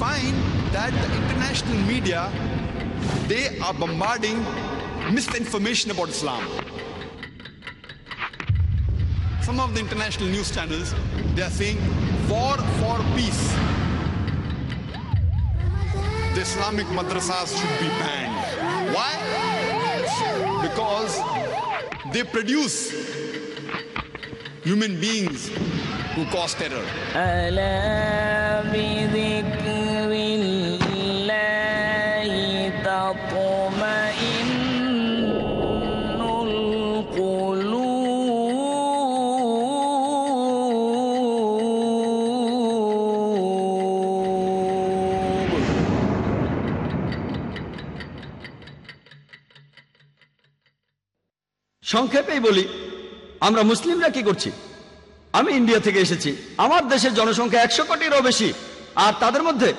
Find that the international media they are bombarding misinformation about islam. Some of the international news channels they are saying war for peace. The islamic madrasas should be banned. Why? Because they produce human beings who cause terror সংক্ষেপেই বলি, আমরা মুসলিমরা কি করছি? আমি India থেকে এসেছি, আমার দেশের জনসংখ্যা একশো কোটিরও বেশি, আর তাদের মধ্যে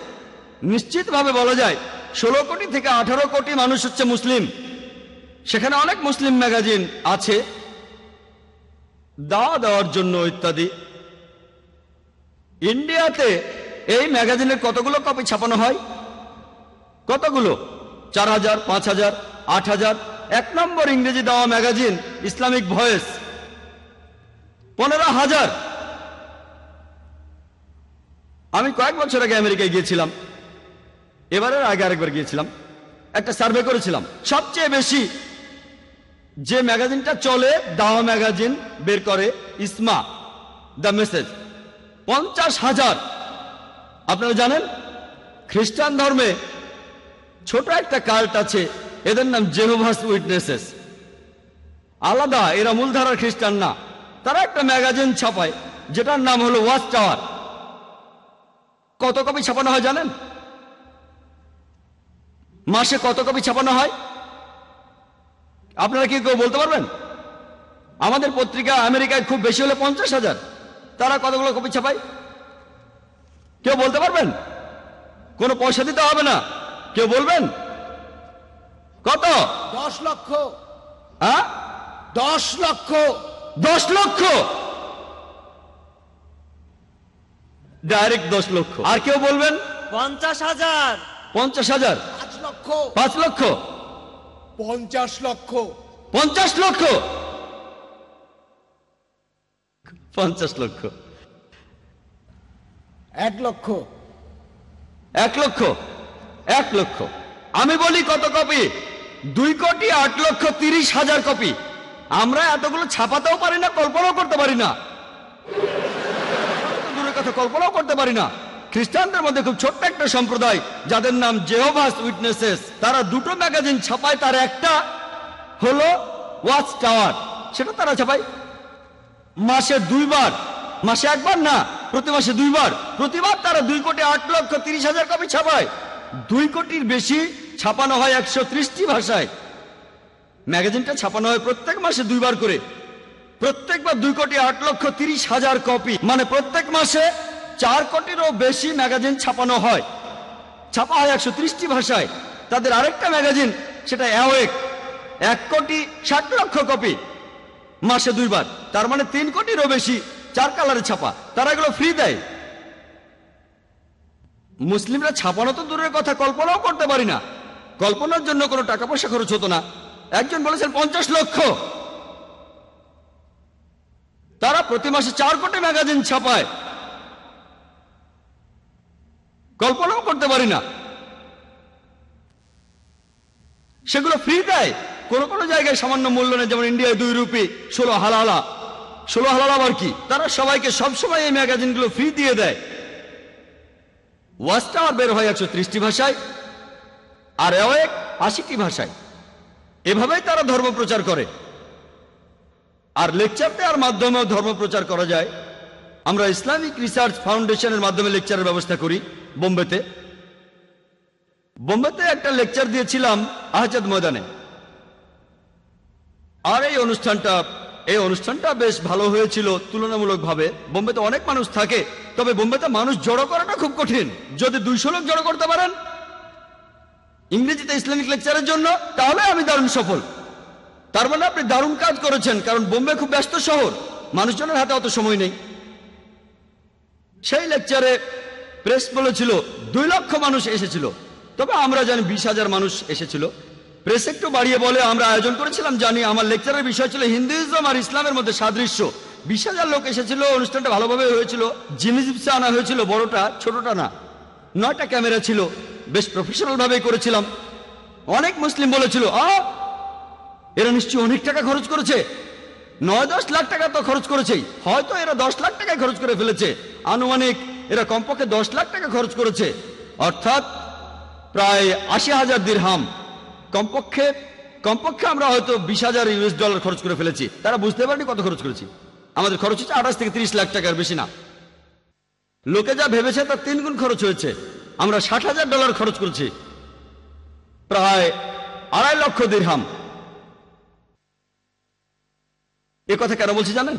নিশ্চিতভাবে বলা যায় ষোলো কোটি থেকে আঠারো কোটি মানুষ হচ্ছে মুসলিম। সেখানে অনেক মুসলিম ম্যাগাজিন আছে, দাওয়া দেওয়ার জন্য ইত্যাদি। ইন্ডিয়াতে এই ম্যাগাজিনের কতগুলো কপি ছাপানো হয়? কতগুলো? চার হাজার, পাঁচ হাজার, আট হাজার এক নম্বর ইংরেজি দেওয়া ম্যাগাজিন, ইসলামিক ভয়েস। পনেরো হাজার। আমি কয়েক বছর আগে আমেরিকায় গিয়েছিলাম। এবারের আগে আরেকবার গিয়েছিলাম। একটা সার্ভে করেছিলাম। সবচেয়ে বেশি যে ম্যাগাজিনটা চলে দাওয়া ম্যাগাজিন বের করে ইসমা, দ্য মেসেজ। পঞ্চাশ হাজার। আপনারা জানেন? খ্রিস্টান ধর্মে ছোট একটা কাল্ট আছে। এদের নাম জেহোভাস উইটনেসেস আলাদা, এরা মূলধারার খ্রিস্টান না। তারা একটা ম্যাগাজিন ছাপায়, যেটার নাম হলো ওয়াচ টাওয়ার কত কপি ছাপানো হয় জানেন? মাসে কত কপি ছাপানো হয়? আপনারা কি কেউ বলতে পারবেন? আমাদের পত্রিকা আমেরিকায় খুব বেশি হলে পঞ্চাশ হাজার। তারা কতগুলো কপি ছাপায়? কেউ বলতে পারবেন? কোনো পয়সা দিতে হবে না। কেউ বলবেন? কত? দশ লক্ষ। হ্যাঁ? দশ লক্ষ। দশ লক্ষ? ডাইরেক্ট দশ লক্ষ। আর কেউ বলবেন? পঞ্চাশ হাজার। পঞ্চাশ হাজার। পাঁচ লক্ষ। পাঁচ লক্ষ? পঞ্চাশ লক্ষ। পঞ্চাশ লক্ষ? পঞ্চাশ লক্ষ। এক লক্ষ। এক লক্ষ? এক লক্ষ। আমি বলি কত কপি? দুই কোটি আট লক্ষ তিরিশ হাজার কপি। আমরা এতগুলো ছাপাতেও পারি না, কল্পনাও করতে পারি না। দূরের কথা কল্পনাও করতে পারি না। খ্রিস্টানদের মধ্যে খুব ছোট্ট একটা সম্প্রদায়, যাদের নাম জেহোভাস উইটনেসেস তারা দুটো ম্যাগাজিন ছাপায়, তার একটা হলো ওয়াচ টাওয়ার সেটা তারা ছাপায়। মাসে দুইবার। মাসে একবার না, প্রতি মাসে দুইবার। প্রতিবার তারা দুই কোটি আট লক্ষ তিরিশ হাজার কপি ছাপায়। দুই কোটির বেশি ছাপানো হয় একশো ত্রিশটি ভাষায়। ম্যাগাজিনটা ছাপানো হয় প্রত্যেক মাসে দুইবার করে। প্রত্যেকবার দুই কোটি আট লক্ষ তিরিশ হাজার কপি। মানে প্রত্যেক মাসে চার কোটিরও বেশি ম্যাগাজিন ছাপানো হয়। ছাপা হয় একশো ত্রিশটি ভাষায়। তাদের আরেকটা ম্যাগাজিন, সেটা অ্যাওয়েক। এক কোটি ষাট লক্ষ কপি মাসে দুইবার। তার মানে তিন কোটিরও বেশি চার কালারে ছাপা। তারা এগুলো ফ্রি দেয়। মুসলিমরা ছাপানো তো দূরের কথা, কল্পনাও করতে পারি না। কল্পনার জন্য কোনো টাকা পয়সা খরচ হতো না। একজন বলেছেন, পঞ্চাশ লক্ষ। তারা প্রতি মাসে চার কোটি ম্যাগাজিন ছাপায়। কল্পনাও করতে পারি না। সেগুলো ফ্রি দেয়। কোনো কোনো জায়গায় সামান্য মূল্য নেই যেমন ইন্ডিয়ায় দুই রুপি, ষোলো হালালা। ষোলো হালালা আবার কি? তারা সবাইকে সবসময় এই ম্যাগাজিনগুলো ফ্রি দিয়ে দেয়। ওয়াচ টাওয়ার বের হয় একশো ত্রিশটি ভাষায়। আর এক আশিটি ভাষায়। এভাবেই তারা ধর্ম প্রচার করে। আর লেকচার দেওয়ার মাধ্যমেও ধর্ম প্রচার করা যায়। আমরা ইসলামিক রিসার্চ ফাউন্ডেশনের মাধ্যমে লেকচারের ব্যবস্থা করি বোম্বেতে। বোম্বেতে একটা লেকচার দিয়েছিলাম আহজাদ ময়দানে। আর এই অনুষ্ঠানটা এই অনুষ্ঠানটা বেশ ভালো হয়েছিল তুলনামূলকভাবে। বোম্বেতে অনেক মানুষ থাকে, তবে বোম্বেতে মানুষ জড়ো করাটা খুব কঠিন। যদি দুইশো লোক জড়ো করতে পারেন ইংরেজিতে ইসলামিক লেকচারের জন্য, তাহলে আমি দারুণ সফল। তার মানে আপনি দারুণ কাজ করেছেন, কারণ বোম্বে খুব ব্যস্ত শহর, মানুষজনের হাতে অত সময় নেই। সেই লেকচারে প্রেস বলেছিল, দুই লক্ষ মানুষ এসেছিল। তবে আমরা জানি বিশ হাজার মানুষ এসেছিল। প্রেস একটু বাড়িয়ে বলে, আমরা আয়োজন করেছিলাম, জানি আমার লেকচারের বিষয় ছিল হিন্দুইজম আর ইসলামের মধ্যে সাদৃশ্য। বিশ হাজার লোক এসেছিল, অনুষ্ঠানটা ভালোভাবে হয়েছিল। জিনিসিপসা আনা হয়েছিল, বড়টা, ছোটটা না। নয়টা ক্যামেরা ছিল। বেশ প্রফেশনাল ভাবে করেছিলাম। অনেক মুসলিম বলেছিল এরা নিশ্চয়ই অনেক টাকা খরচ করেছে। নয়, দশ লাখ টাকা তো খরচ করেছেই। হয়তো এরা দশ লাখ টাকায় খরচ করে ফেলেছে। আনুমানিক এরা কমপক্ষে দশ লাখ টাকা খরচ করেছে। অর্থাৎ প্রায় আশি হাজার দিরহাম। কমপক্ষে কমপক্ষে আমরা হয়তো বিশ হাজার ইউএস ডলার খরচ করে ফেলেছি। তারা বুঝতে পারেনি কত খরচ করেছি। আমাদের খরচ হচ্ছে আঠাশ থেকে তিরিশ লাখ টাকার বেশি না। লোকে যা ভেবেছে তার তিন গুণ খরচ হয়েছে। আমরা ষাট হাজার ডলার খরচ করেছি। প্রায় আড়াই লক্ষ দিরহাম। এ কথা কেন বলছি জানেন?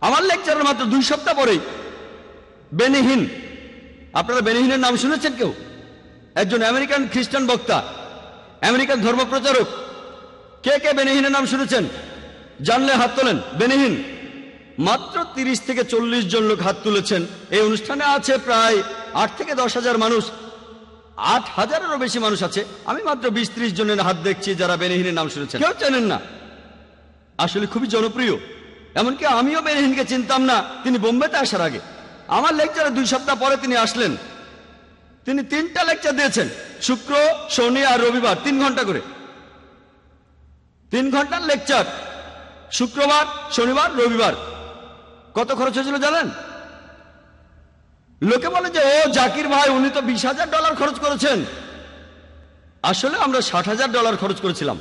আমার লেকচারের মাত্র দুই সপ্তাহ পরেই বেনিহীন, আপনারা বেনিহীনের নাম শুনেছেন কেউ? একজন আমেরিকান খ্রিস্টান বক্তা, আমেরিকান ধর্মপ্রচারক। কে কে বেনিহীনের নাম শুনেছেন? জানলে হাত তোলেন। বেনিহীন, মাত্র তিরিশ থেকে চল্লিশ জন লোক হাত তুলেছেন। এই অনুষ্ঠানে আছে প্রায় আট থেকে দশ হাজার মানুষ, আট হাজারেরও বেশি মানুষ আছে। আমি মাত্র বিশ ত্রিশ জনের হাত দেখছি যারা বেনিহীনের নাম শুনেছেন। কেউ চেনেন না। আসলে খুবই জনপ্রিয়। এমনকি আমিও বেনহিনকে চিনতাম না। তিনি বোম্বেতে আসার আগে। আমার লেকচারে দুই সপ্তাহ পরে তিনি আসলেন। তিনি তিনটা লেকচার দিয়েছেন। শুক্র, শনি আর রবিবার, তিন ঘণ্টা করে। তিন ঘণ্টার লেকচার। শুক্রবার, শনিবার, রবিবার। কত খরচ হয়েছিল জানেন? লোকে বলে যে, ও জাকির ভাই, উনি তো বিশ হাজার ডলার খরচ করেছেন। আসলে আমরা ষাট হাজার ডলার খরচ করেছিলাম।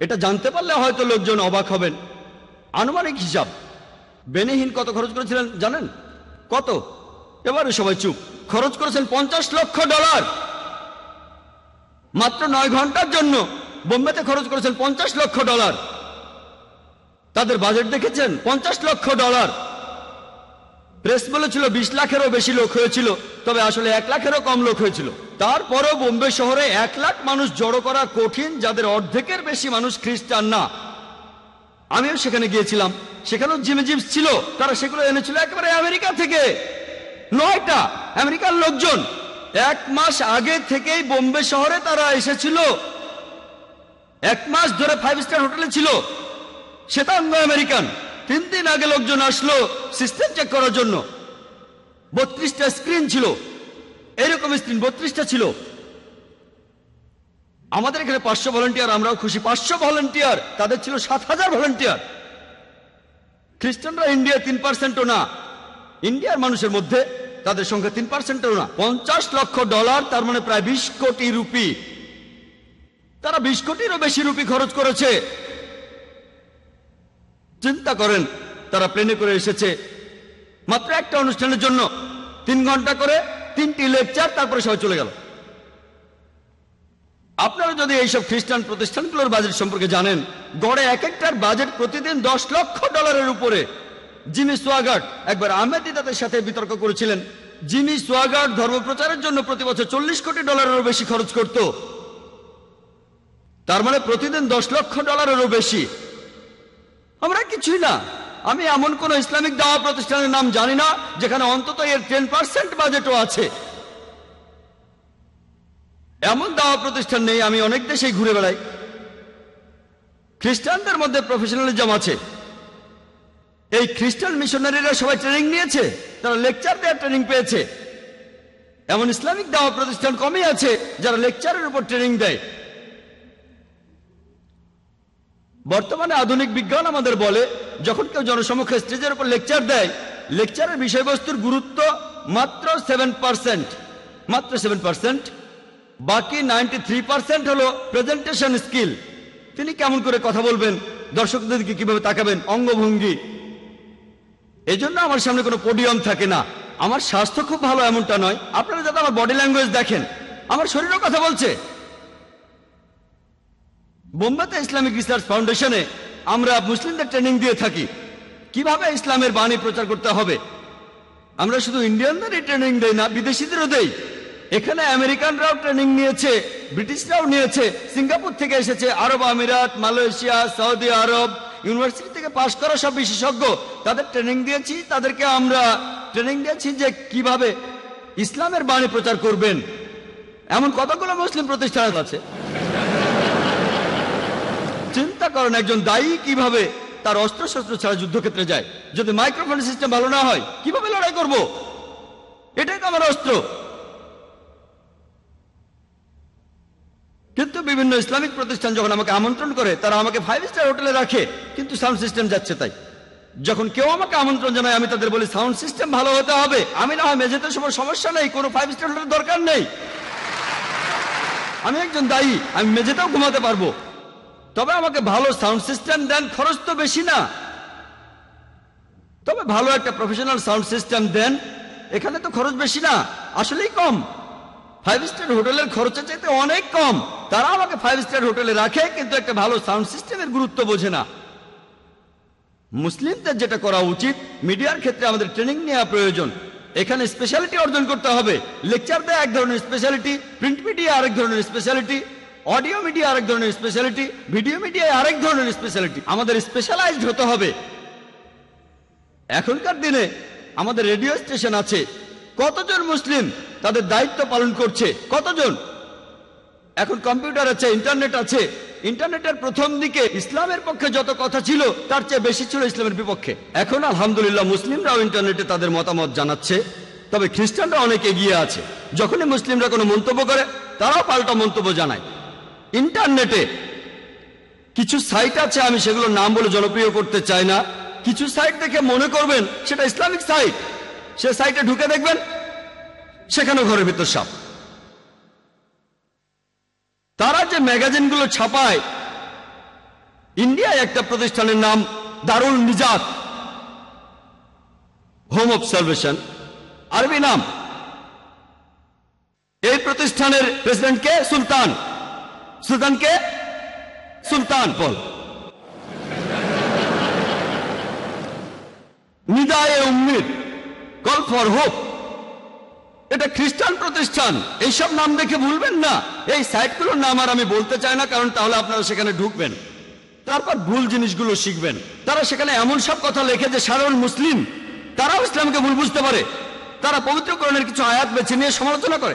এটা জানতে পারলে হয়তো লোকজন অবাক হবেন। আনুমানিক হিসাব। বেনেহীন কত খরচ করেছিলেন, জানেন? কত? এবারে সবাই চুপ। খরচ করেছেন পঞ্চাশ লক্ষ ডলার। মাত্র নয় ঘণ্টার জন্য বোম্বেতে খরচ করেছেন পঞ্চাশ লক্ষ ডলার। তাদের বাজেট দেখেছেন? পঞ্চাশ লক্ষ ডলার। প্রেস বলেছিল বিশ লাখেরও বেশি লোক হয়েছিল, তবে আসলে এক লাখেরও কম লোক হয়েছিল। তারপরও বোম্বে শহরে এক লাখ মানুষ জড়ো করা কঠিন, যাদের অর্ধেকের বেশি মানুষ খ্রিস্টান না। আমিও সেখানে গিয়েছিলাম। সেখানেও জিমে জিমস ছিল, তারা সেগুলো এনেছিল একেবারে আমেরিকা থেকে। নয়টা আমেরিকার লোকজন। এক মাস আগে থেকেই বোম্বে শহরে তারা এসেছিল। এক মাস ধরে ফাইভ স্টার হোটেলে ছিল। শ্বেতাঙ্গ আমেরিকান। তিন দিন আগে লোকজন আসলো সিস্টেম চেক করার জন্য। বত্রিশটা স্ক্রিন ছিল। এরকম স্ক্রিন বত্রিশটা ছিল। আমাদের এখানে পাঁচশো ভলেন্টিয়ার আমরাও খুশি। পাঁচশো ভলেন্টিয়ার তাদের ছিল সাত হাজার ভলেন্টিয়ার খ্রিস্টানরা ইন্ডিয়া তিন পার্সেন্টও না। ইন্ডিয়ার মানুষের মধ্যে তাদের সংখ্যা তিন পার্সেন্টও না। পঞ্চাশ লক্ষ ডলার তার মানে প্রায় বিশ কোটি রুপি। তারা বিশ কোটিরও বেশি রুপি খরচ করেছে। চিন্তা করেন, তারা প্লেনে করে এসেছে। মাত্র একটা অনুষ্ঠানের জন্য তিন ঘণ্টা করে তিনটি লেকচার তারপরে সবাই চলে গেল। আপনারা যদি এইসব খ্রিস্টান প্রতিষ্ঠানগুলোর বাজেট সম্পর্কে জানেন, গড়ে এক একটার বাজেট প্রতিদিন দশ লক্ষ ডলারের উপরে। জিমি সোয়াগার্ড একবার আহমেদ তাদের সাথে বিতর্ক করেছিলেন। জিমি সোয়াগার্ড ধর্মপ্রচারের জন্য প্রতি বছর চল্লিশ কোটি ডলারেরও বেশি খরচ করত। তার মানে প্রতিদিন দশ লক্ষ ডলারেরও বেশি। আমরা কিছুই না। আমি এমন কোন ইসলামিক দাওয়া প্রতিষ্ঠানের নাম জানি না, যেখানে অন্তত এর টেন পার্সেন্ট বাজেটও আছে। এমন দাওয়া প্রতিষ্ঠান নেই, আমি অনেক দেশেই ঘুরে বেড়াই। খ্রিস্টানদের মধ্যে প্রফেশনালিজম আছে। এই খ্রিস্টান মিশনারিরা সবাই ট্রেনিং নিয়েছে, তারা লেকচার দেওয়ার ট্রেনিং পেয়েছে। এমন ইসলামিক দাওয়া প্রতিষ্ঠান কমই আছে, যারা লেকচারের উপর ট্রেনিং দেয়। বর্তমানে আধুনিক বিজ্ঞান আমাদের বলে, যখন কেউ জনসমক্ষে স্টেজের উপর লেকচার দেয়, লেকচারের বিষয়বস্তুর গুরুত্ব মাত্র সেভেন পার্সেন্ট মাত্র সেভেন পার্সেন্ট বাকি নাইনটি থ্রি পার্সেন্ট হলো প্রেজেন্টেশন স্কিল তিনি কেমন করে কথা বলবেন, দর্শকদেরকে কীভাবে তাকাবেন, অঙ্গভঙ্গি। এই জন্য আমার সামনে কোনো পোডিয়াম থাকে না। আমার স্বাস্থ্য খুব ভালো এমনটা নয়। আপনারা যাতে আমার বডি ল্যাঙ্গুয়েজ দেখেন। আমার শরীরও কথা বলছে। বোম্বেতে ইসলামিক রিসার্চ ফাউন্ডেশনে আমরা মুসলিমদের ট্রেনিং দিয়ে থাকি। কীভাবে ইসলামের বাণী প্রচার করতে হবে? আমরা শুধু ইন্ডিয়ানদেরই ট্রেনিং দেই না, বিদেশিদেরও দেই। এখানে আমেরিকানরাও ট্রেনিং নিয়েছে, ব্রিটিশরাও নিয়েছে, সিঙ্গাপুর থেকে এসেছে, আরব আমিরাত, মালয়েশিয়া, সৌদি আরব, ইউনিভার্সিটি থেকে পাশ করা সব বিশেষজ্ঞ। তাদের ট্রেনিং দিয়েছি, তাদেরকে আমরা ট্রেনিং দিয়েছি যে কীভাবে ইসলামের বাণী প্রচার করবেন। এমন কতগুলো মুসলিম প্রতিষ্ঠান আছে? চিন্তা করেন একজন দায়ী কীভাবে তার অস্ত্র শস্ত্র ছাড়া যুদ্ধক্ষেত্রে যায়। যদি মাইক্রোফোন সিস্টেম ভালো না হয়, কীভাবে লড়াই করব? এটাই তো আমার অস্ত্র। কিন্তু বিভিন্ন ইসলামিক প্রতিষ্ঠান যখন আমাকে আমন্ত্রণ করে, তারা আমাকে ফাইভ স্টার হোটেলে রাখে, কিন্তু সাউন্ড সিস্টেম যাচ্ছে তাই। যখন কেউ আমাকে আমন্ত্রণ জানায়, আমি তাদের বলি সাউন্ড সিস্টেম ভালো হতে হবে। আমি না হয় মেঝেতে সময় সমস্যা নেই, কোনো ফাইভ স্টার হোটেলের দরকার নেই। আমি একজন দায়ী, আমি মেঝেতেও ঘুমাতে পারব। তবে আমাকে ভালো সাউন্ড সিস্টেম দেন, খরচ তো বেশি না। তবে ভালো একটা প্রফেশনাল সাউন্ড সিস্টেম দেন, এখানে তো খরচ বেশি না, আসলেই কম। ফাইভ স্টার হোটেলের খরচের চাইতে অনেক কম। তারা আমাকে ফাইভ স্টার হোটেলে রাখে, কিন্তু একটা ভালো সাউন্ড সিস্টেমের গুরুত্ব বোঝে না। মুসলিমদের যেটা করা উচিত, মিডিয়ার ক্ষেত্রে আমাদের ট্রেনিং নেওয়া প্রয়োজন। এখানে স্পেশালিটি অর্জন করতে হবে। লেকচার দেয় এক ধরনের স্পেশালিটি প্রিন্ট মিডিয়া আরেক ধরনের স্পেশালিটি অডিও মিডিয়া আরেক ধরনের স্পেশালিটি ভিডিও মিডিয়ায় আরেক ধরনের স্পেশালিটি আমাদের স্পেশালাইজড হতে হবে। এখনকার দিনে আমাদের রেডিও স্টেশন আছে। কতজন মুসলিম তাদের দায়িত্ব পালন করছে? কতজন? এখন কম্পিউটার আছে ইন্টারনেট আছে। ইন্টারনেটের প্রথম দিকে ইসলামের পক্ষে যত কথা ছিল, তার চেয়ে বেশি ছিল ইসলামের বিপক্ষে। এখন আলহামদুলিল্লাহ মুসলিমরাও ইন্টারনেটে তাদের মতামত জানাচ্ছে। তবে খ্রিস্টানরা অনেক এগিয়ে আছে। যখনই মুসলিমরা কোনো মন্তব্য করে, তারাও পাল্টা মন্তব্য জানায়। ইন্টারনেটে কিছু সাইট আছে, আমি সেগুলোর নাম বলে জনপ্রিয় করতে চাই না। কিছু সাইট দেখে মনে করবেন, সেটা ইসলামিক সাইট। সে সাইটে ঢুকে দেখবেন, সেখানেও ঘরের ভিতর সাপ। তারা যে ম্যাগাজিনগুলো ছাপায়, ইন্ডিয়ায় একটা প্রতিষ্ঠানের নাম Darul Nijat, home of salvation আরবি নাম। এই প্রতিষ্ঠানের প্রেসিডেন্ট কে? সুলতান। সুলতানকে সুলতান। বল। Nidaye Ummid call for hope. এটা খ্রিস্টান প্রতিষ্ঠান। এইসব নাম দেখে ভুলবেন না। এই সাইটগুলোর নাম আর আমি বলতে চাই না, কারণ তাহলে আপনারা সেখানে ঢুকবেন। তারপর ভুল জিনিসগুলো শিখবেন। তারা সেখানে এমন সব কথা লেখে যে সাধারণ মুসলিম, তারাও ইসলামকে ভুল বুঝতে পারে। তারা পবিত্রকরণের কিছু আয়াত বেছে নিয়ে সমালোচনা করে।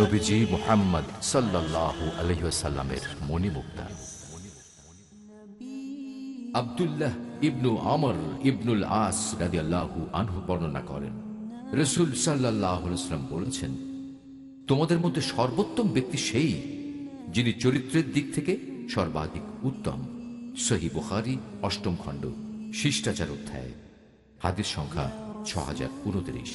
নবীজি মোহাম্মদ সাল্লাল্লাহু আলহিসাল্লামের মণিমুক্তা। আব্দুল্লাহ ইবনু আমর ইবনুল আস রাদিয়াল্লাহু আনহু বর্ণনা করেন, রসুল সাল্লাহ সাল্লাম বলেছেন, তোমাদের মধ্যে সর্বোত্তম ব্যক্তি সেই যিনি চরিত্রের দিক থেকে সর্বাধিক উত্তম। সহি বুখারি, অষ্টম খণ্ড, শিষ্টাচার অধ্যায়, হাদিস সংখ্যা ছ হাজার উনত্রিশ।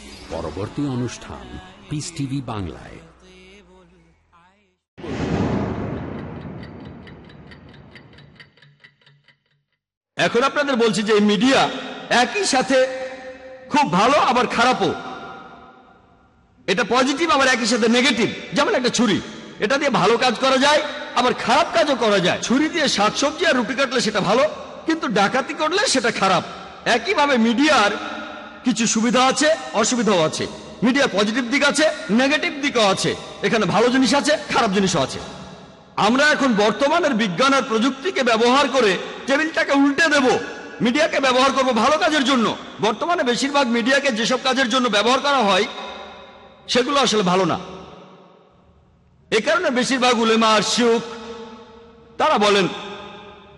পরবর্তী অনুষ্ঠান পিস টিভি বাংলায়। এখন আপনাদের বলছি যে মিডিয়া একই সাথে খুব ভালো, আবার খারাপও। এটা পজিটিভ, আবার একই সাথে নেগেটিভ। যেমন একটা ছুরি। এটা দিয়ে ভালো কাজ করা যায়, আবার খারাপ কাজও করা যায়। ছুরি দিয়ে শাকসবজি আর রুটি কাটলে সেটা ভালো, কিন্তু ডাকাতি করলে সেটা খারাপ। একইভাবে মিডিয়ার কিছু সুবিধা আছে, অসুবিধাও আছে। মিডিয়ার পজিটিভ দিক আছে নেগেটিভ দিকও আছে। এখানে ভালো জিনিস আছে, খারাপ জিনিসও আছে। আমরা এখন বর্তমানের বিজ্ঞান আর প্রযুক্তিকে ব্যবহার করে টেবিলটাকে উল্টে দেব। মিডিয়াকে ব্যবহার করব ভালো কাজের জন্য। বর্তমানে বেশিরভাগ মিডিয়াকে যেসব কাজের জন্য ব্যবহার করা হয়, সেগুলো আসলে ভালো না। এ কারণে বেশিরভাগ উলেমা আর শিউক, তারা বলেন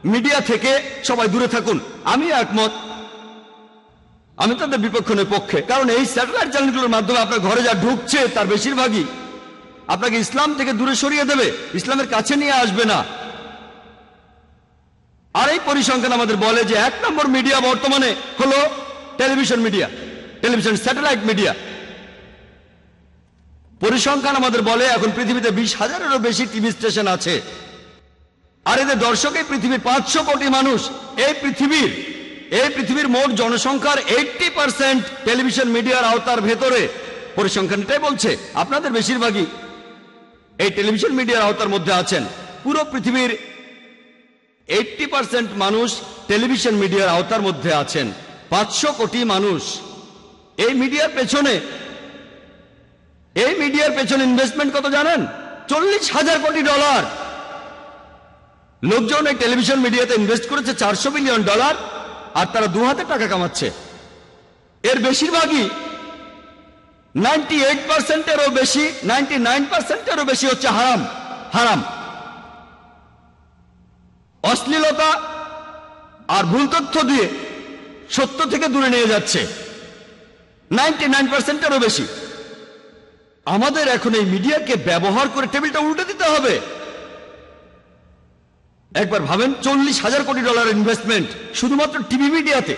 মিডিয়া থেকে সবাই দূরে থাকুন। আমি একমত আমি তাদের বিপক্ষণের পক্ষে। কারণ এই স্যাটেলাইট চ্যানেলগুলোর মাধ্যমে আপনার ঘরে যা ঢুকছে, তার বেশিরভাগই আপনাকে ইসলাম থেকে দূরে সরিয়ে দেবে। ইসলামের কাছে নিয়ে আসবে না। আর এই পরিসংখ্যান আমাদের বলে যে এক নম্বর মিডিয়া বর্তমানে হলো television media, television satellite media. পরিসংখ্যান আমাদের বলে এখন পৃথিবীতে বিশ হাজারেরও বেশি টিভি স্টেশন আছে। আর এদের দর্শকে পৃথিবীর পাঁচশো কোটি মানুষ। এই পৃথিবীর এই পৃথিবীর মোট জনসংখ্যার এইটটি পার্সেন্ট টেলিভিশন মিডিয়ার আওতার ভেতরে। পরিসংখ্যানটাই বলছে, আপনাদের বেশিরভাগই এই টেলিভিশন মিডিয়ার আওতার মধ্যে আছেন। পুরো পৃথিবীর এইটটি পার্সেন্ট মানুষ টেলিভিশন মিডিয়ার আওতার মধ্যে আছেন। পাঁচশো কোটি মানুষ। এই মিডিয়ার পেছনে, এই মিডিয়ার পেছনে ইনভেস্টমেন্ট কত জানেন? চল্লিশ হাজার কোটি ডলার লোকজন এই টেলিভিশন মিডিয়াতে ইনভেস্ট করেছে চারশো মিলিয়ন ডলার আর তারা দু হাতে টাকা কামাচ্ছে। এর বেশিরভাগই নাইনটি এইট পার্সেন্টেরও বেশি নাইনটি নাইন পার্সেন্টেরও বেশি হচ্ছে হারাম হারাম। অশ্লীলতা আর ভুল তথ্য দিয়ে সত্য থেকে দূরে নিয়ে যাচ্ছে। নাইনটি নাইন পার্সেন্টেরও বেশি। আমাদের এখন এই মিডিয়াকে ব্যবহার করে টেবিলটা উল্টে দিতে হবে। একবার ভাবেন, চল্লিশ হাজার কোটি ডলার ইনভেস্টমেন্ট শুধুমাত্র টিভি মিডিয়াতে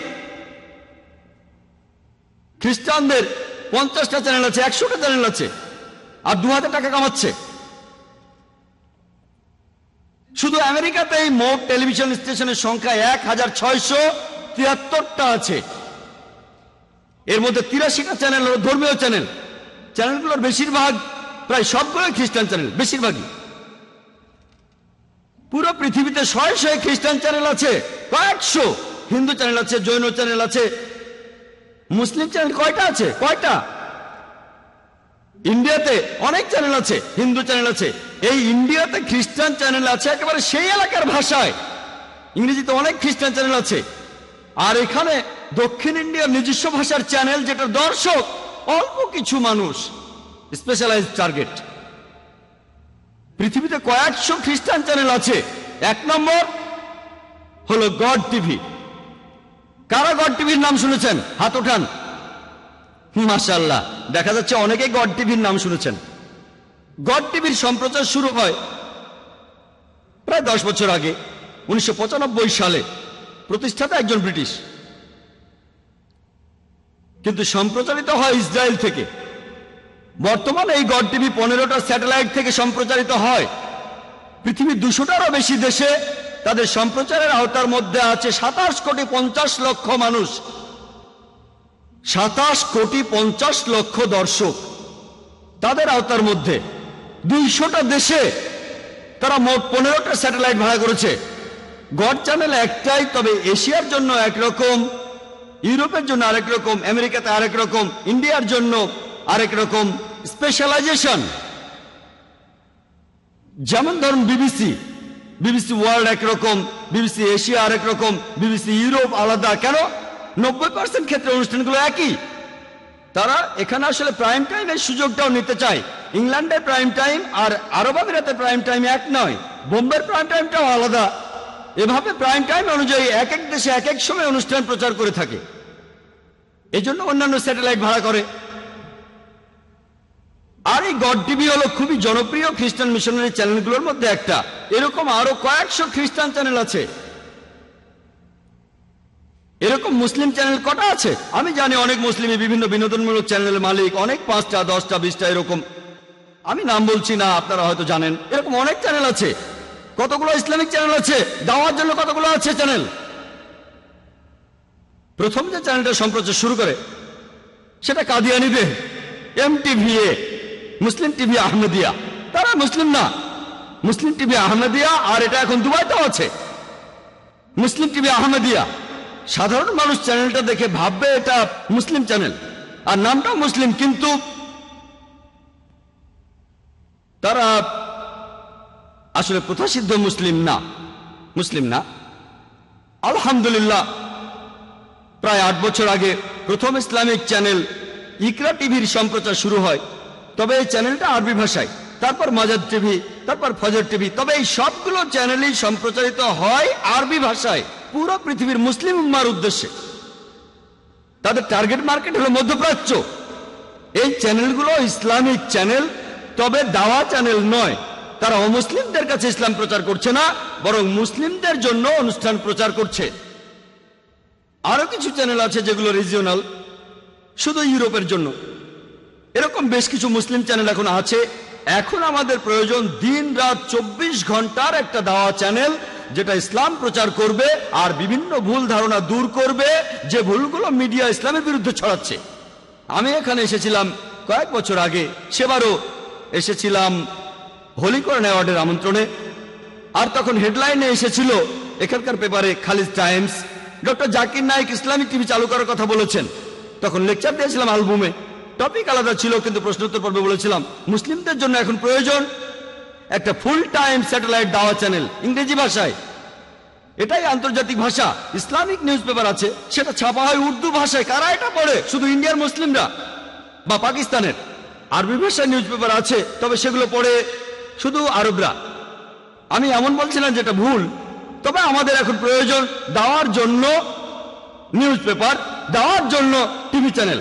খ্রিস্টানদের পঞ্চাশটা চ্যানেল আছে, একশোটা চ্যানেল আছে, আর দু হাজার টাকা কামাচ্ছে। শুধু আমেরিকাতে এই মোট টেলিভিশন স্টেশনের সংখ্যা এক হাজার ছয়শো তিয়াত্তরটা আছে। এর মধ্যে তিরাশিটা চ্যানেল ধর্মীয় চ্যানেল চ্যানেলগুলোর বেশিরভাগ প্রায় সবগুলোই খ্রিস্টান চ্যানেল বেশিরভাগই। পুরো পৃথিবীতে শয়ে শয়ে খ্রিস্টান চ্যানেল আছে, কয়েকশো হিন্দু চ্যানেল আছে, জৈন চ্যানেল আছে। মুসলিম চ্যানেল কয়টা আছে? কয়টা? ইন্ডিয়াতে অনেক চ্যানেল আছে, হিন্দু চ্যানেল আছে। এই ইন্ডিয়াতে খ্রিস্টান চ্যানেল আছে একেবারে সেই এলাকার ভাষায়। ইংরেজিতে অনেক খ্রিস্টান চ্যানেল আছে। আর এখানে দক্ষিণ ইন্ডিয়ার নিজস্ব ভাষার চ্যানেল যেটা দর্শক অল্প কিছু মানুষ স্পেশালাইজ টার্গেট পৃথিবীতে কয়েকশো খ্রিস্টান চ্যানেল আছে। এক নম্বর হলো গড টিভি। কারা গড টিভির নাম শুনেছেন? হাত ওঠান। মাসাল্লাহ দেখা যাচ্ছে অনেকেই গড টিভির নাম শুনেছেন। গড টিভির সম্প্রচার শুরু হয় প্রায় দশ বছর আগে, উনিশশো পঁচানব্বই সালে। প্রতিষ্ঠাতা একজন ব্রিটিশ। কিন্তু সম্প্রচারিত হয় ইসরায়েল থেকে। বর্তমানে এই গড টিভি পনেরোটা স্যাটেলাইট থেকে সম্প্রচারিত হয়। পৃথিবীর দুশোটারও বেশি দেশে তাদের সম্প্রচারের আওতার মধ্যে আছে সাতাশ কোটি পঞ্চাশ লক্ষ মানুষ। সাতাশ কোটি পঞ্চাশ লক্ষ দর্শক তাদের আওতার মধ্যে। দুইশোটা দেশে তারা মোট পনেরোটা স্যাটেলাইট ভাড়া করেছে। গড চ্যানেল একটাই, তবে এশিয়ার জন্য একরকম ইউরোপের জন্য আরেক রকম, আমেরিকাতে আরেক রকম, ইন্ডিয়ার জন্য আরেক রকম স্পেশালাইজেশন যেমন ধরুন বিবিসি বিবিসি ওয়ার্ল্ড একরকম বিবিসি এশিয়া আরেক রকম বিবিসি ইউরোপ আলাদা। কেন? নব্বই পার্সেন্ট ক্ষেত্রে অনুষ্ঠানগুলো একই। তারা এখানে আসলে প্রাইম টাইমের সুযোগটাও নিতে চায়। ইংল্যান্ডের প্রাইম টাইম আর আরব আমিরাতের প্রাইম টাইম এক নয়। বোম্বের প্রাইম টাইমটাও আলাদা। এভাবে প্রাইম টাইম অনুযায়ী এক এক দেশে এক এক সময় অনুষ্ঠান প্রচার করে থাকে। এজন্য অন্যান্য স্যাটেলাইট ভাড়া করে। এই গড টিভি হলো খুবই জনপ্রিয় খ্রিস্টান মিশনারি চ্যানেলগুলোর মধ্যে একটা। এরকম আরও কয়েকশো খ্রিস্টান চ্যানেল আছে। এরকম মুসলিম চ্যানেল কটা আছে? আমি জানি অনেক মুসলিমই বিভিন্ন বিনোদনমূলক চ্যানেলের মালিক, অনেক পাঁচটা, দশটা, বিশটা, এরকম। আমি নাম বলছি না, আপনারা হয়তো জানেন। এরকম অনেক চ্যানেল আছে। কতগুলো ইসলামিক চ্যানেল আছে? দেওয়ার জন্য কতগুলো আছে চ্যানেল? প্রথম যে চ্যানেলটা সম্প্রচার শুরু করে, সেটা কাদিয়ানিবে এম টিভিএ মুসলিম টিভি আহমেদিয়া। তারা মুসলিম না। মুসলিম টিভি আহমেদিয়া আর এটা এখন দুবাইতেও আছে। Muslim TV Ahmadiyya. সাধারণ মানুষ চ্যানেলটা দেখে ভাববে এটা মুসলিম চ্যানেল। আর নামটাও মুসলিম, কিন্তু তারা আসলে প্রথাসিদ্ধ মুসলিম না? মুসলিম না। আলহামদুলিল্লাহ, প্রায় আট বছর আগে প্রথম ইসলামিক চ্যানেল ইকরা টিভির সম্প্রচার শুরু হয়। তবে এই চ্যানেলটা আরবি ভাষায়। তারপর মাজাদ টিভি, তারপর ফজর টিভি। তবে এই সবগুলো চ্যানেলই সম্প্রচারিত হয় আরবি ভাষায়, পুরো পৃথিবীর মুসলিম উম্মার উদ্দেশ্যে। তাদের টার্গেট মার্কেট হলো মধ্যপ্রাচ্য। এই চ্যানেলগুলো ইসলামিক চ্যানেল, তবে দাওয়া চ্যানেল নয়। তারা অমুসলিমদের কাছে ইসলাম প্রচার করছে না, বরং মুসলিমদের জন্য অনুষ্ঠান প্রচার করছে। আরও কিছু চ্যানেল আছে যেগুলো রিজিওনাল শুধু ইউরোপের জন্য। এরকম বেশ কিছু মুসলিম চ্যানেল এখন আছে। এখন আমাদের প্রয়োজন দিন রাত চব্বিশ ঘণ্টার একটা দাওয়া চ্যানেল, যেটা ইসলাম প্রচার করবে আর বিভিন্ন ভুল ধারণা দূর করবে যে ভুলগুলো মিডিয়া ইসলামের বিরুদ্ধে ছড়াচ্ছে। আমি এখানে এসেছিলাম কয়েক বছর আগে, সেবারও এসেছিলাম হোলিকরণ অ্যাওয়ার্ডের আমন্ত্রণে। আর তখন হেডলাইনে এসেছিল এখানকার পেপারে Khaleej Times. Doctor Zakir Naik Islamic TV চালু করার কথা বলেছেন। তখন লেকচার দিয়েছিলাম অ্যালবুমে। টপিক আলাদা ছিল, কিন্তু প্রশ্নোত্তর পর্বে বলেছিলাম, মুসলিমদের জন্য এখন প্রয়োজন একটা ফুল টাইম স্যাটেলাইট দাওয়া চ্যানেল ইংরেজি ভাষায়। এটাই আন্তর্জাতিক ভাষা। ইসলামিক নিউজ পেপার আছে, সেটা ছাপা হয় উর্দু ভাষায়। কারা এটা পড়ে? শুধু ইন্ডিয়ার মুসলিমরা বা পাকিস্তানের? আরবি ভাষায় নিউজ পেপার আছে, তবে সেগুলো পড়ে শুধু আরবরা। আমি এমন বলছিলাম যেটা ভুল, তবে আমাদের এখন প্রয়োজন দেওয়ার জন্য নিউজ পেপার দেওয়ার জন্য টিভি চ্যানেল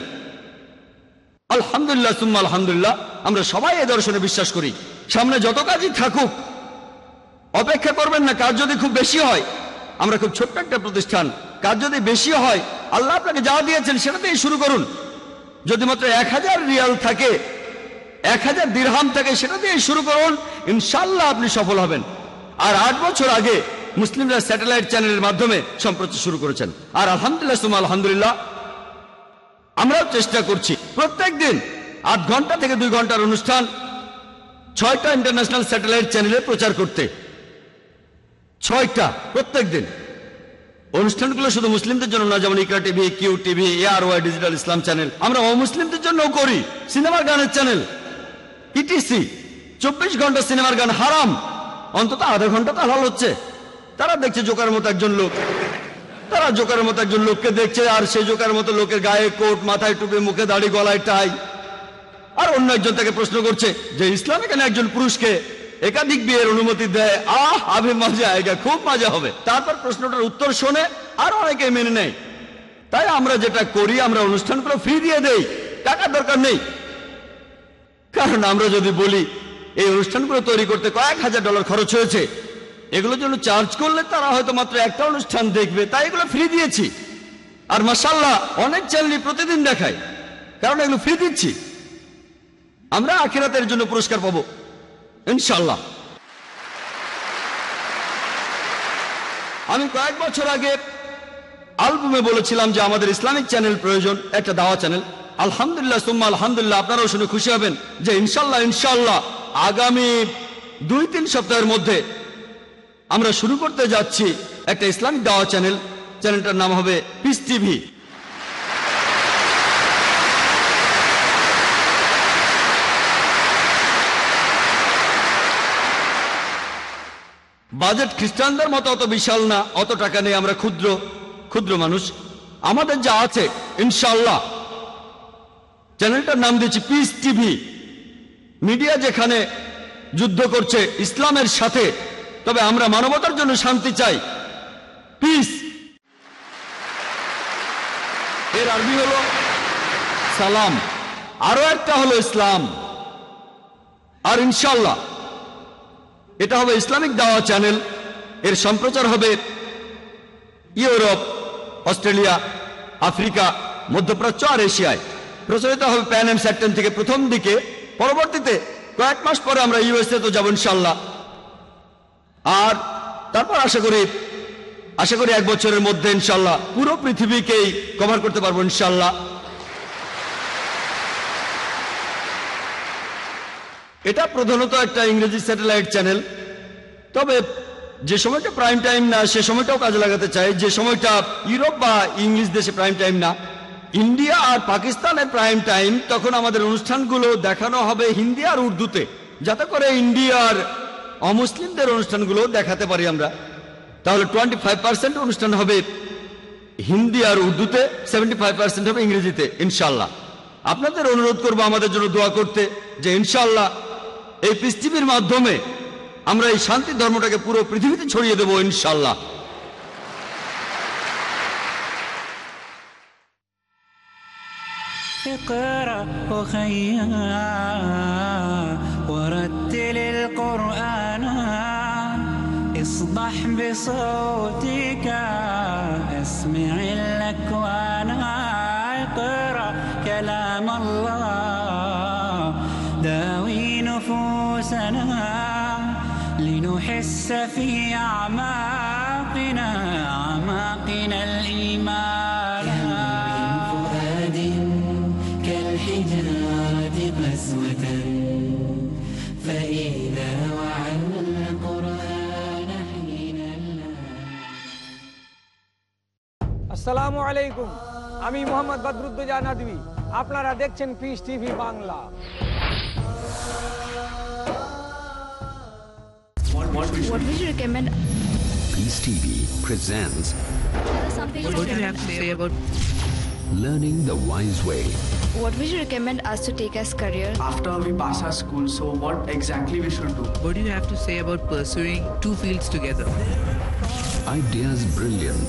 আলহামদুলিল্লাহ, সুম্মা আলহামদুলিল্লাহ। আমরা সবাই এ দর্শনে বিশ্বাস করি। সামনে যত কাজই থাকুক, অপেক্ষা করবেন না, কাজ যদি খুব বেশি হয়, আমরা খুব ছোট্ট একটা প্রতিষ্ঠান, কাজ যদি বেশি হয়, আল্লাহ আপনাকে যা দিয়েছেন সেটা দিয়ে শুরু করুন। যদি মাত্র এক হাজার রিয়াল থাকে, এক হাজার দিরহাম থাকে, সেটা দিয়ে শুরু করুন ইনশাল্লাহ আপনি সফল হবেন। আর আট বছর আগে মুসলিমরা স্যাটেলাইট চ্যানেলের মাধ্যমে সম্প্রচার শুরু করেছেন। আর আলহামদুলিল্লাহ আলহামদুলিল্লাহ, আমরাও চেষ্টা করছি প্রত্যেক দিন আধ ঘণ্টা থেকে দুই ঘণ্টার অনুষ্ঠান ছয়টা ইন্টারন্যাশনাল স্যাটেলাইট চ্যানেলে প্রচার করতে। ছয়টা প্রত্যেক দিন অনুষ্ঠানগুলো শুধু মুসলিমদের জন্য না যেমন Iqraa TV, Q TV A R Y, digital Islam channel. আমরা অমুসলিমদের জন্য করি, সিনেমার গানের চ্যানেল। ইটিসি চব্বিশ ঘণ্টা সিনেমার গান হারাম। অন্তত আধা ঘণ্টা তো হালাল হচ্ছে। তারা দেখছে জোকার মতো একজন লোক। তারা জোকার মতো একজন লোককে দেখছে, আর সেই জোকার মতো লোকের গায়ে কোট, মাথায় টুপি, মুখে দাড়ি, গলায় টাই। আর অন্য একজন তাকে প্রশ্ন করছে, যে ইসলাম এখানে একজন পুরুষকে একাধিক বিয়ের অনুমতি দেয়? আহ, আবে মজা আয়গা খুব মজা হবে। তারপর প্রশ্নটার উত্তর শোনে, আর অনেকে মেনে নেয়। তাই আমরা যেটা করি, আমরা অনুষ্ঠানগুলো ফ্রি দিয়ে দেই টাকার দরকার নেই। কারণ আমরা যদি বলি, এই অনুষ্ঠানগুলো তৈরি করতে কয়েক হাজার ডলার খরচ হয়েছে এগুলোর জন্য চার্জ করলে তারা হয়তো মাত্র একটা অনুষ্ঠান দেখবে। তাই এগুলো ফ্রি দিয়েছি। আর মাসাল্লাহ অনেক চ্যানেলই প্রতিদিন দেখায়। কারণ এগুলো ফ্রি দিচ্ছি। আমরা আখিরাতের জন্য পুরস্কার পাবো। ইনশাল্লাহ আমি কয়েক বছর আগে আলবুমে বলেছিলাম যে আমাদের ইসলামিক চ্যানেল প্রয়োজন, একটা দাওয়া চ্যানেল আলহামদুলিল্লাহ, সুম্মা আলহামদুলিল্লাহ, আপনারাও শুনে খুশি হবেন যে ইনশাল্লাহ ইনশাল্লাহ আগামী দুই তিন সপ্তাহের মধ্যে আমরা শুরু করতে যাচ্ছি একটা ইসলামিক দাওয়া চ্যানেল। চ্যানেলটার নাম হবে পিস টিভি বাজেট খ্রিস্টানদের মতো অত বিশাল না, অত টাকা নেই, আমরা ক্ষুদ্র ক্ষুদ্র মানুষ। আমাদের যা আছে ইনশাল্লাহ চ্যানেলটার নাম দিয়েছি পিস টিভি মিডিয়া যেখানে যুদ্ধ করছে, ইসলামের সাথে তবে আমরা মানবতার জন্য শান্তি চাই। পিস এর আরবি হলো সালাম। আরও একটা হলো ইসলাম। আর ইনশাল্লাহ এটা হবে ইসলামিক দাওয়া চ্যানেল। এর সম্প্রচার হবে ইউরোপ, অস্ট্রেলিয়া, আফ্রিকা, মধ্যপ্রাচ্য আর এশিয়ায়। প্রচারিত হবে প্যান এম থেকে প্রথম দিকে। পরবর্তীতে কয়েক মাস পরে আমরা ইউএসএ তো যাব ইনশাল্লাহ আর তারপর আশা করি আশা করি এক বছরের মধ্যে ইনশাল্লাহ পুরো পৃথিবীকেই কভার করতে পারব ইনশাল্লাহ। এটা প্রধানত একটা ইংরেজি স্যাটেলাইট চ্যানেল তবে যে সময়টা প্রাইম টাইম না, সে সময়টাও কাজে লাগাতে চাই। যে সময়টা ইউরোপ বা ইংলিশ দেশে প্রাইম টাইম না। ইন্ডিয়া আর পাকিস্তানের প্রাইম টাইম তখন আমাদের অনুষ্ঠানগুলো দেখানো হবে হিন্দি আর উর্দুতে। যাতে করে ইন্ডিয়ার অমুসলিমদের অনুষ্ঠানগুলো দেখাতে পারি আমরা তাহলে টোয়েন্টি ফাইভ পার্সেন্ট অনুষ্ঠান হবে হিন্দি আর উর্দুতে সেভেন্টি ফাইভ পার্সেন্ট হবে ইংরেজিতে ইনশাল্লাহ আপনাদের অনুরোধ করবো আমাদের জন্য দোয়া করতে যে ইনশাল্লাহ এই পৃথিবীর মাধ্যমে আমরা এই শান্তি ধর্মটাকে পুরো পৃথিবীতে ছড়িয়ে দেবো ইনশাল্লাহ اقرأ أخيا ورتل القرآن اصبح بصوتك أسمع الاكوان أقرأ كلام الله. داوي نفوسنا لنحس في أعماقنا أعماقنا الإيمان. আসসালামু আলাইকুম আমি মোহাম্মদ বদরুদ্দোজা নদী আপনারা দেখছেন Peace TV Bangla What would you recommend? Peace TV presents Something what do you have to say about Learning the Wise Way. what would you recommend us to take as career? After we pass our school, so what exactly we should do? What do you have to say about pursuing two fields together? Ideas brilliant.